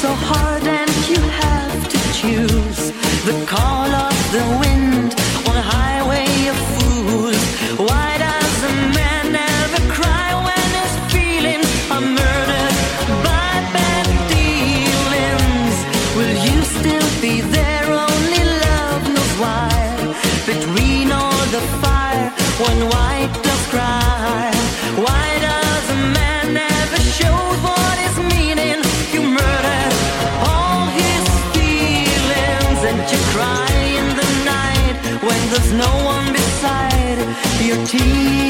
so hard and you have to choose the call of the wind on a highway of fools. Why does a man ever cry when his feelings are murdered by bad dealings? Will you still be there? Only love knows why. Between all the fire, one white does cry. Why does a man ever show? your teeth.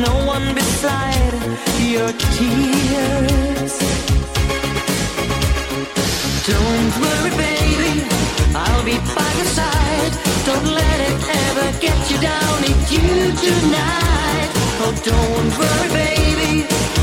no one beside your tears. Don't worry, baby, I'll be by your side. Don't let it ever get you down, need you tonight. Oh, don't worry, baby.